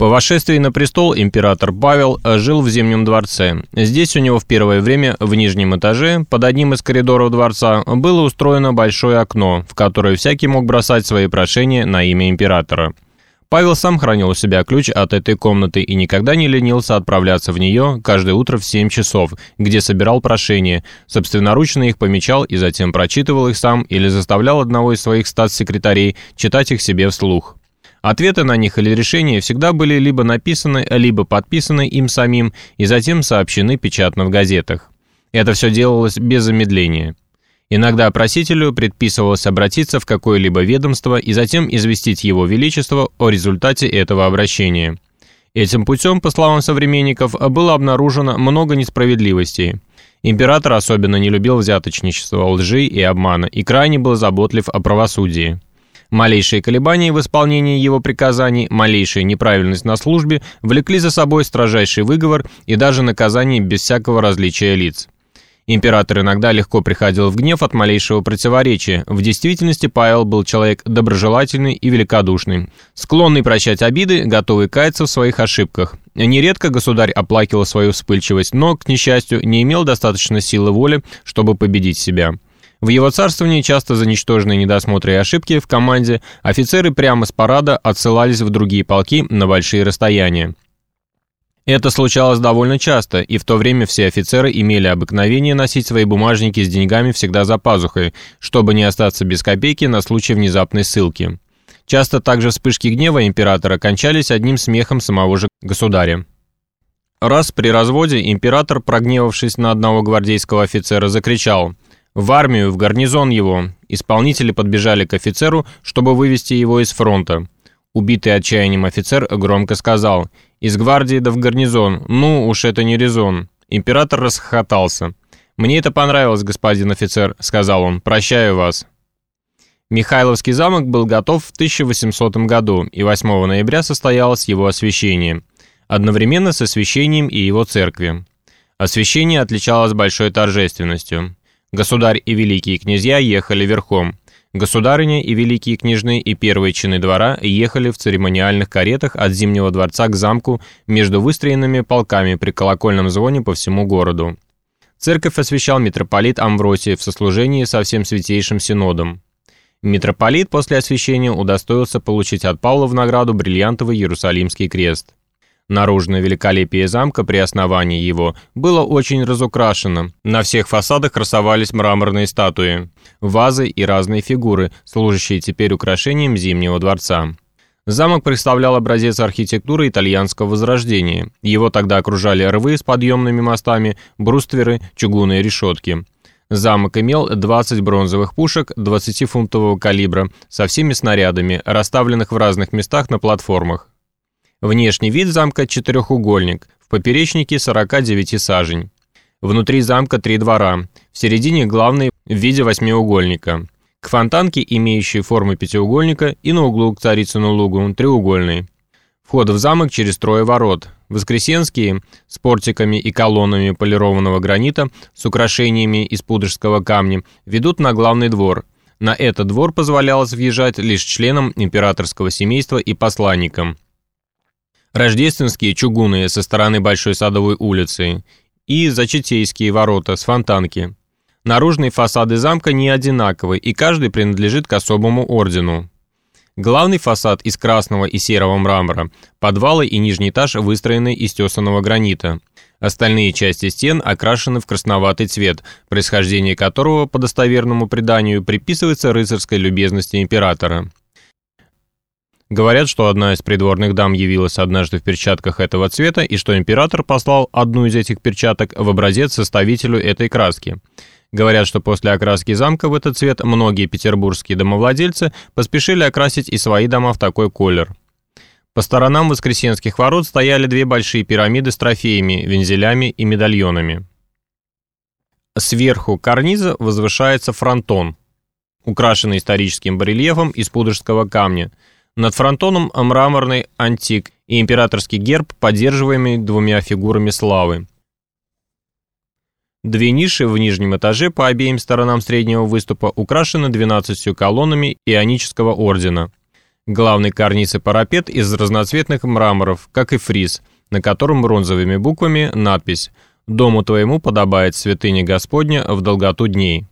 По восшествии на престол император Павел жил в Зимнем дворце. Здесь у него в первое время в нижнем этаже, под одним из коридоров дворца, было устроено большое окно, в которое всякий мог бросать свои прошения на имя императора. Павел сам хранил у себя ключ от этой комнаты и никогда не ленился отправляться в нее каждое утро в 7 часов, где собирал прошения, собственноручно их помечал и затем прочитывал их сам или заставлял одного из своих статс-секретарей читать их себе вслух. Ответы на них или решения всегда были либо написаны, либо подписаны им самим и затем сообщены печатно в газетах. Это все делалось без замедления. Иногда просителю предписывалось обратиться в какое-либо ведомство и затем известить его величество о результате этого обращения. Этим путем, по словам современников, было обнаружено много несправедливостей. Император особенно не любил взяточничества, лжи и обмана и крайне был заботлив о правосудии. Малейшие колебания в исполнении его приказаний, малейшая неправильность на службе влекли за собой строжайший выговор и даже наказание без всякого различия лиц. Император иногда легко приходил в гнев от малейшего противоречия. В действительности Павел был человек доброжелательный и великодушный, склонный прощать обиды, готовый каяться в своих ошибках. Нередко государь оплакивал свою вспыльчивость, но, к несчастью, не имел достаточно силы воли, чтобы победить себя. В его царствовании часто за ничтожные недосмотры и ошибки в команде офицеры прямо с парада отсылались в другие полки на большие расстояния. Это случалось довольно часто, и в то время все офицеры имели обыкновение носить свои бумажники с деньгами всегда за пазухой, чтобы не остаться без копейки на случай внезапной ссылки. Часто также вспышки гнева императора кончались одним смехом самого же государя. Раз при разводе император, прогневавшись на одного гвардейского офицера, закричал – в армию, в гарнизон его. Исполнители подбежали к офицеру, чтобы вывести его из фронта. Убитый отчаянием офицер громко сказал «Из гвардии да в гарнизон, ну уж это не резон». Император расхохотался. «Мне это понравилось, господин офицер», — сказал он, «прощаю вас». Михайловский замок был готов в 1800 году, и 8 ноября состоялось его освящение, одновременно с освящением и его церкви. Освящение отличалось большой торжественностью. Государь и великие князья ехали верхом. Государыня и великие княжны и первые чины двора ехали в церемониальных каретах от Зимнего дворца к замку между выстроенными полками при колокольном звоне по всему городу. Церковь освящал митрополит Амвросий в сослужении со всем святейшим синодом. Митрополит после освящения удостоился получить от Павла в награду бриллиантовый Иерусалимский крест. Наружное великолепие замка при основании его было очень разукрашено. На всех фасадах красовались мраморные статуи, вазы и разные фигуры, служащие теперь украшением Зимнего дворца. Замок представлял образец архитектуры итальянского возрождения. Его тогда окружали рвы с подъемными мостами, брустверы, чугунные решетки. Замок имел 20 бронзовых пушек 20-фунтового калибра со всеми снарядами, расставленных в разных местах на платформах. Внешний вид замка четырехугольник, в поперечнике 49 сажень. Внутри замка три двора, в середине главный в виде восьмиугольника. К фонтанке, имеющей форму пятиугольника, и на углу к Царицыну лугу треугольный. Вход в замок через трое ворот. Воскресенские с портиками и колоннами полированного гранита с украшениями из пудожского камня ведут на главный двор. На этот двор позволялось въезжать лишь членам императорского семейства и посланникам рождественские чугунные со стороны Большой Садовой улицы и Зачетейские ворота с фонтанки. Наружные фасады замка не одинаковы, и каждый принадлежит к особому ордену. Главный фасад из красного и серого мрамора, подвалы и нижний этаж выстроены из тесаного гранита. Остальные части стен окрашены в красноватый цвет, происхождение которого, по достоверному преданию, приписывается рыцарской любезности императора. Говорят, что одна из придворных дам явилась однажды в перчатках этого цвета и что император послал одну из этих перчаток в образец составителю этой краски. Говорят, что после окраски замка в этот цвет многие петербургские домовладельцы поспешили окрасить и свои дома в такой колер. По сторонам Воскресенских ворот стояли две большие пирамиды с трофеями, вензелями и медальонами. Сверху карниза возвышается фронтон, украшенный историческим барельефом из пудожского камня – над фронтоном мраморный антик и императорский герб, поддерживаемый двумя фигурами славы. Две ниши в нижнем этаже по обеим сторонам среднего выступа украшены 12 колоннами ионического ордена. Главный карниз и парапет из разноцветных мраморов, как и фриз, на котором бронзовыми буквами надпись «Дому твоему подобает святыня Господня в долготу дней».